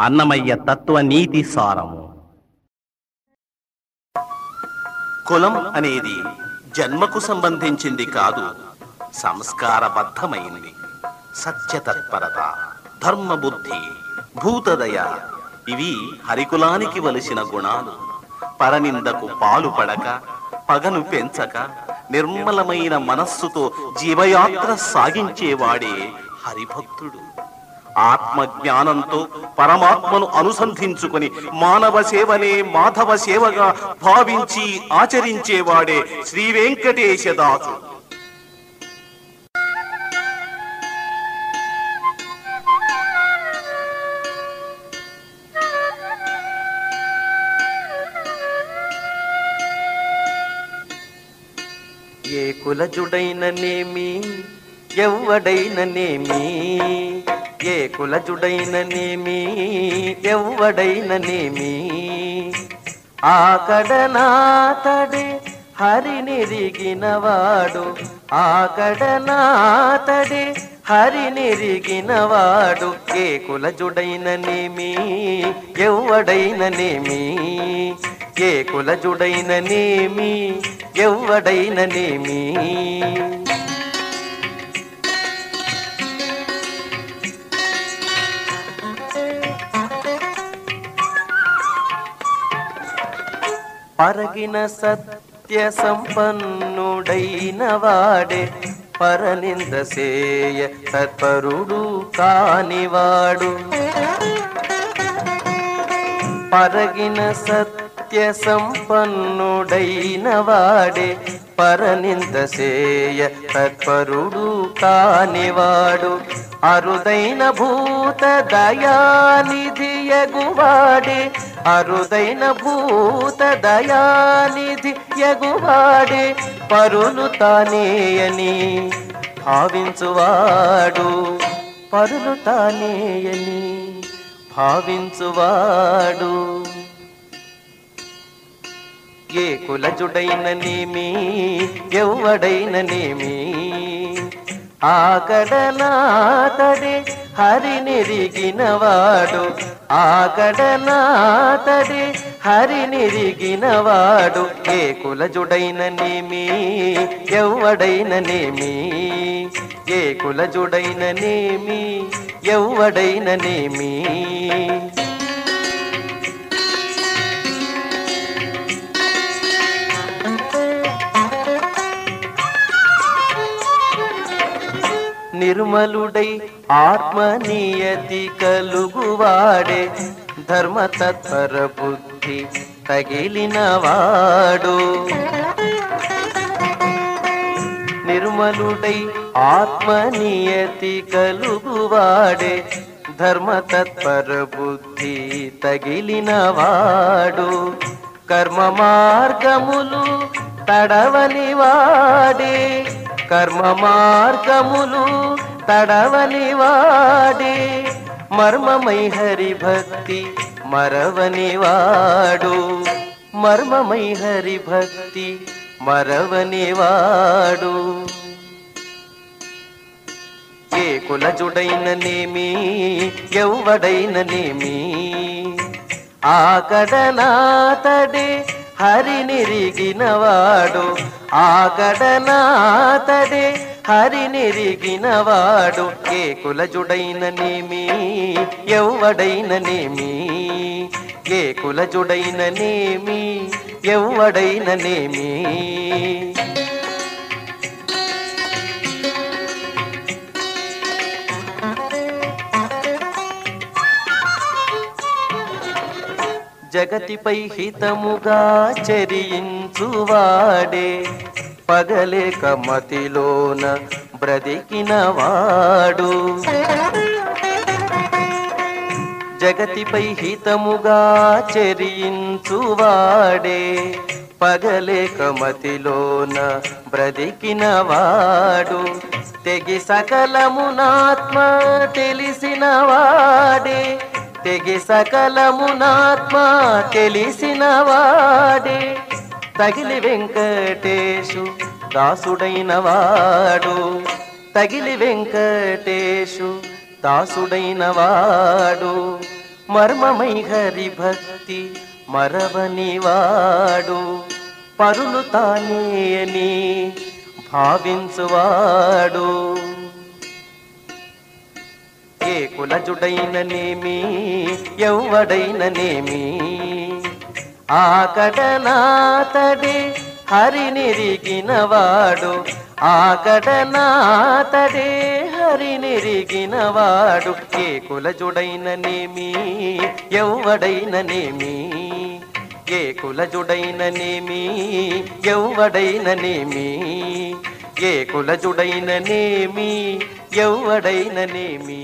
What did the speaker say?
అన్నమయ్య తత్వ నీతి సారము. కులం అనేది జన్మకు సంబంధించింది కాదు సంస్కారబద్ధమైంది. సత్యతత్పరత ధర్మబుద్ధి భూతదయ ఇవి హరికులానికి వలసిన గుణాలు. పరనిందకు పాలు పడక పగను పెంచక నిర్మలమైన మనస్సుతో జీవయాత్ర సాగించేవాడే హరిభక్తుడు. ఆత్మజ్ఞానంతో పరమాత్మను అనుసంధించుకొని మానవ సేవనే మాధవ సేవగా భావించి ఆచరించేవాడే శ్రీ వెంకటేశదాసు. ఏ కులజుడైననేమి ఎవ్వడైననేమి ఏ కులజుడైననేమి ఎవ్వడైననేమి ఆకడనాతడే హరినిరిగినవాడు ఆకడనాతడే హరినిరిగినవాడు ఏ కులజుడైననేమి ఎవ్వడైననేమి ఏ కులజుడైననేమి ఎవ్వడైననేమి పరగిన సత్య సంపన్నుడైన వాడే పరనింద సేయ తత్పరుడు కానివాడు. పరగిన సత్య సంపన్నుడైన వాడే పరనింద సేయ తత్పరుడు కానివాడు. అరుదైన భూత దయానిధియగువాడే అరుదైన భూత దయానిధి ఎగువాడే పరులు తానేయని భావించువాడు పరులు తానేయని భావించువాడు. ఏ కులజుడైననేమి ఎవ్వడైననేమి ఆకడనాతడే హరినిరిగినవాడు ఆగడనాతడి హరినిరిగినవాడు ఏ కులజుడైననేమి ఎవ్వడైననేమి ఏ కులజుడైననేమి ఎవ్వడైననేమి నిర్మలుడై ఆత్మనీయతి కలుగువాడే ధర్మతత్పర బుద్ధి తగిలినవాడు. నిర్మలుడై ఆత్మనీయతి కలుగువాడే ధర్మతత్పర బుద్ధి తగిలినవాడు. కర్మ మార్గములు తడవని వాడే కర్మ మార్గములు తడవని వాడే. మర్మమై హరి భక్తి మరవని వాడు. మర్మమై హరి భక్తి మరవని వాడు. ఏ కులజుడైననేమి ఎవ్వడైననేమి ఆకడనాతడే హరినిరిగినవాడు ఆగడనాతడే హరినిరిగినవాడు ఏ కులజుడైననేమి ఎవ్వడైననేమి ఏ కులజుడైననేమి ఎవ్వడైననేమి జగతిపై హితముగా చరించువాడే పగలేక మతిలోన బ్రతికినవాడు జగతిపై హితముగా చరించువాడే పగలేక మతిలోన బ్రతికినవాడు తెగి సకలమునాత్మ తెలిసినవాడే తెగి సకలమునాత్మ తెలిసినవాడే తగిలి వెంకటేశు దాసుడైన వాడు. తగిలి వెంకటేశు దాసుడైన వాడు. మర్మమై హరి భక్తి మరవని వాడు. పరులు తానే అని భావించువాడు. ఏ కులజుడైననేమి ఎవ్వడైననేమి ఆకటనాతడే హరినిరిగినవాడు ఆకటనాతడే హరినిరిగినవాడు ఏ కులజుడైననేమి ఎవ్వడైననేమి ఏ కులజుడైననేమి ఎవ్వడైననేమి ఏ కులజుడైననేమి ఎవ్వడైననేమి